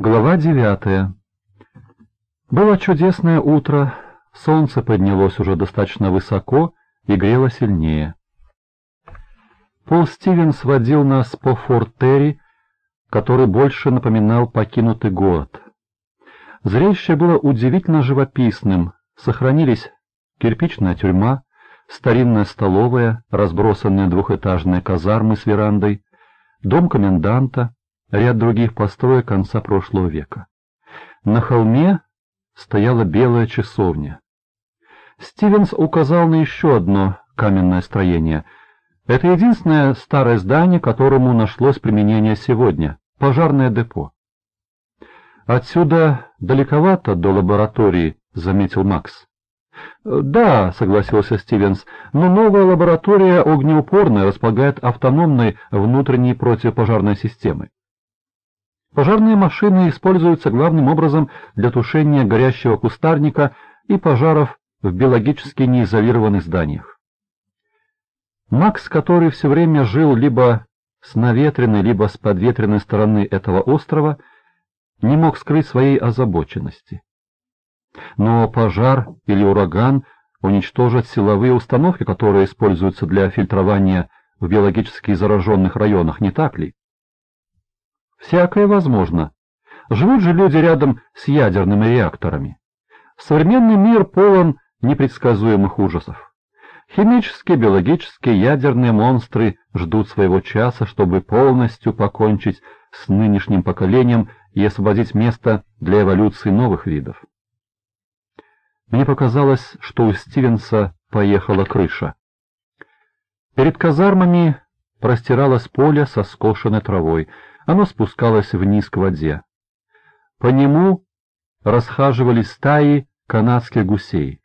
Глава девятая Было чудесное утро, солнце поднялось уже достаточно высоко и грело сильнее. Пол Стивенс водил нас по Форт Терри, который больше напоминал покинутый город. Зрелище было удивительно живописным, сохранились кирпичная тюрьма, старинная столовая, разбросанные двухэтажные казармы с верандой, дом коменданта, ряд других построек конца прошлого века. На холме стояла белая часовня. Стивенс указал на еще одно каменное строение. Это единственное старое здание, которому нашлось применение сегодня — пожарное депо. «Отсюда далековато до лаборатории», — заметил Макс. «Да», — согласился Стивенс, — «но новая лаборатория огнеупорная располагает автономной внутренней противопожарной системой. Пожарные машины используются главным образом для тушения горящего кустарника и пожаров в биологически неизолированных зданиях. Макс, который все время жил либо с наветренной, либо с подветренной стороны этого острова, не мог скрыть своей озабоченности. Но пожар или ураган уничтожат силовые установки, которые используются для фильтрования в биологически зараженных районах, не так ли? Всякое возможно. Живут же люди рядом с ядерными реакторами. Современный мир полон непредсказуемых ужасов. Химические, биологические, ядерные монстры ждут своего часа, чтобы полностью покончить с нынешним поколением и освободить место для эволюции новых видов. Мне показалось, что у Стивенса поехала крыша. Перед казармами простиралось поле со скошенной травой, оно спускалось вниз к воде. По нему расхаживали стаи канадских гусей.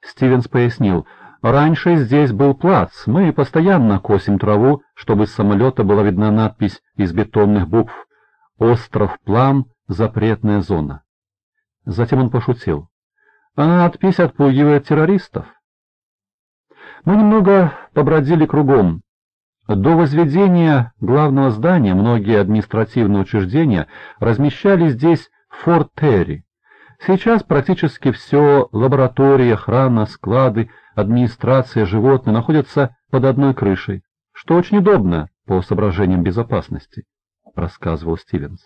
Стивенс пояснил, раньше здесь был плац, мы постоянно косим траву, чтобы с самолета была видна надпись из бетонных букв «Остров Плам, запретная зона». Затем он пошутил. А надпись отпугивает террористов. Мы немного побродили кругом, до возведения главного здания многие административные учреждения размещались здесь Форт Терри. Сейчас практически все — лаборатории, охрана, склады, администрация, животные — находятся под одной крышей, что очень удобно по соображениям безопасности, — рассказывал Стивенс.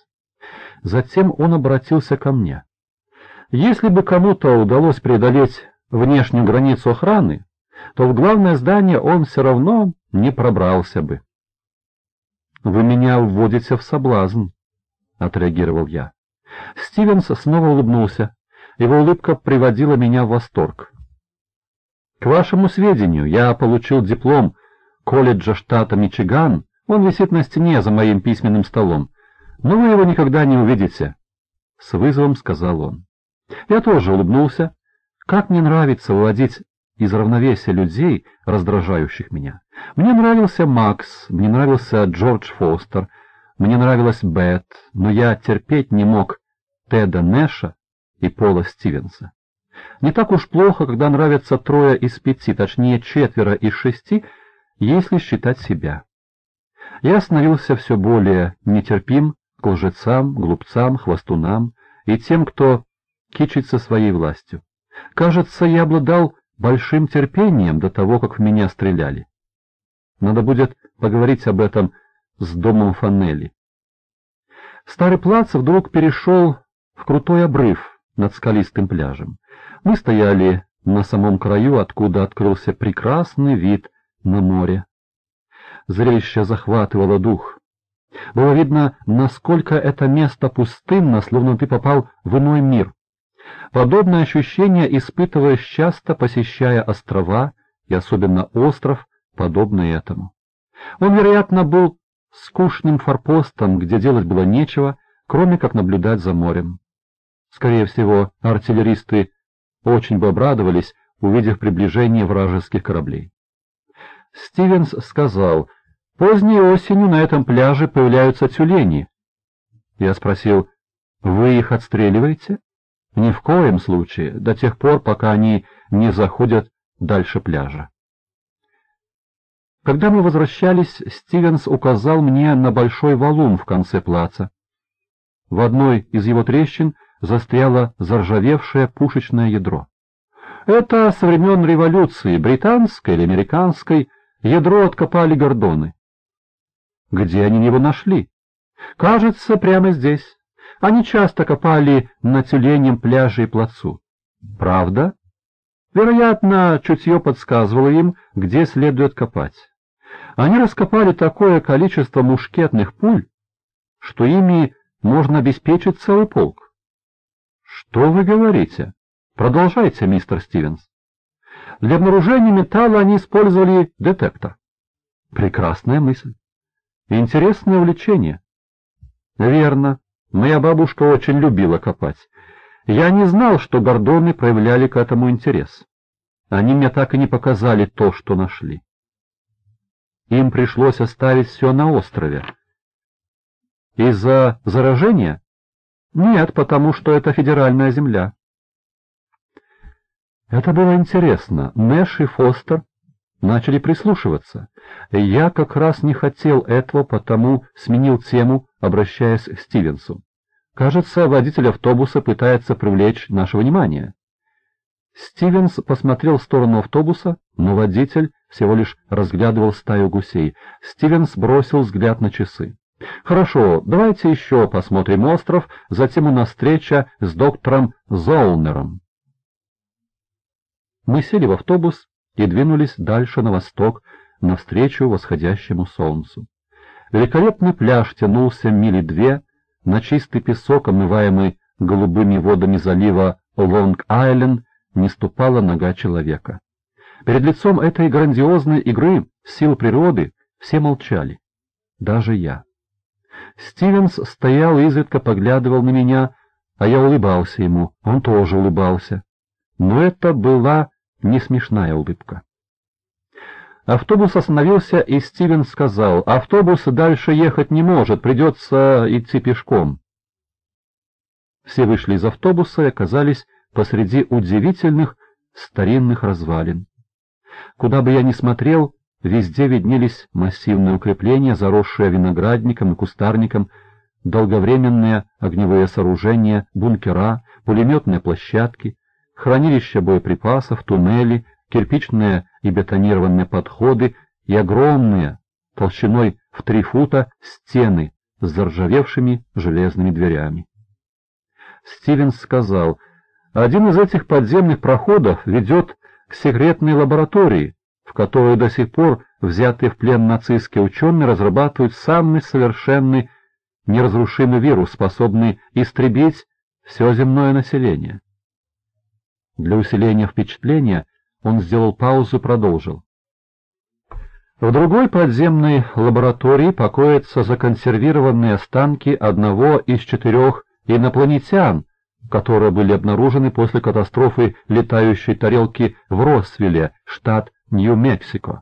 Затем он обратился ко мне. Если бы кому-то удалось преодолеть внешнюю границу охраны, то в главное здание он все равно не пробрался бы. — Вы меня вводите в соблазн, — отреагировал я. Стивенс снова улыбнулся. Его улыбка приводила меня в восторг. — К вашему сведению, я получил диплом колледжа штата Мичиган, он висит на стене за моим письменным столом, но вы его никогда не увидите, — с вызовом сказал он. Я тоже улыбнулся. Как мне нравится выводить из равновесия людей, раздражающих меня. Мне нравился Макс, мне нравился Джордж Фостер, мне нравилась Бет, но я терпеть не мог Теда Нэша и Пола Стивенса. Не так уж плохо, когда нравятся трое из пяти, точнее четверо из шести, если считать себя. Я становился все более нетерпим к лжецам, глупцам, хвостунам и тем, кто кичится своей властью. Кажется, я обладал большим терпением до того, как в меня стреляли. Надо будет поговорить об этом с домом Фанелли. Старый плац вдруг перешел в крутой обрыв над скалистым пляжем. Мы стояли на самом краю, откуда открылся прекрасный вид на море. Зрелище захватывало дух. Было видно, насколько это место пустынно, словно ты попал в иной мир. Подобное ощущение испытываешь часто, посещая острова, и особенно остров, подобный этому. Он, вероятно, был скучным форпостом, где делать было нечего, кроме как наблюдать за морем. Скорее всего, артиллеристы очень бы обрадовались, увидев приближение вражеских кораблей. Стивенс сказал, «Поздней осенью на этом пляже появляются тюлени». Я спросил, «Вы их отстреливаете?» Ни в коем случае, до тех пор, пока они не заходят дальше пляжа. Когда мы возвращались, Стивенс указал мне на большой валун в конце плаца. В одной из его трещин застряло заржавевшее пушечное ядро. Это со времен революции, британской или американской, ядро откопали гордоны. Где они его нашли? Кажется, прямо здесь. Они часто копали на тюленем пляже и плацу. Правда? Вероятно, чутье подсказывало им, где следует копать. Они раскопали такое количество мушкетных пуль, что ими можно обеспечить целый полк. Что вы говорите? Продолжайте, мистер Стивенс. Для обнаружения металла они использовали детектор. Прекрасная мысль. Интересное увлечение. Верно. Моя бабушка очень любила копать. Я не знал, что гордоны проявляли к этому интерес. Они мне так и не показали то, что нашли. Им пришлось оставить все на острове. Из-за заражения? Нет, потому что это федеральная земля. Это было интересно. Нэш и Фостер начали прислушиваться. Я как раз не хотел этого, потому сменил тему, обращаясь к Стивенсу. Кажется, водитель автобуса пытается привлечь наше внимание. Стивенс посмотрел в сторону автобуса, но водитель всего лишь разглядывал стаю гусей. Стивенс бросил взгляд на часы. «Хорошо, давайте еще посмотрим остров, затем у нас встреча с доктором Золнером». Мы сели в автобус и двинулись дальше на восток, навстречу восходящему солнцу. Великолепный пляж тянулся мили две, на чистый песок, омываемый голубыми водами залива Лонг-Айленд, не ступала нога человека. Перед лицом этой грандиозной игры сил природы все молчали, даже я. Стивенс стоял и изредка поглядывал на меня, а я улыбался ему, он тоже улыбался. Но это была не смешная улыбка. Автобус остановился, и Стивен сказал, «Автобус дальше ехать не может, придется идти пешком». Все вышли из автобуса и оказались посреди удивительных старинных развалин. Куда бы я ни смотрел, везде виднелись массивные укрепления, заросшие виноградником и кустарником, долговременные огневые сооружения, бункера, пулеметные площадки, хранилища боеприпасов, туннели, кирпичные и бетонированные подходы и огромные, толщиной в три фута, стены с заржавевшими железными дверями. Стивенс сказал, один из этих подземных проходов ведет к секретной лаборатории, в которой до сих пор взятые в плен нацистские ученые разрабатывают самый совершенный неразрушимый вирус, способный истребить все земное население. Для усиления впечатления он сделал паузу и продолжил. В другой подземной лаборатории покоятся законсервированные останки одного из четырех инопланетян, которые были обнаружены после катастрофы летающей тарелки в Росвилле, штат Нью-Мексико.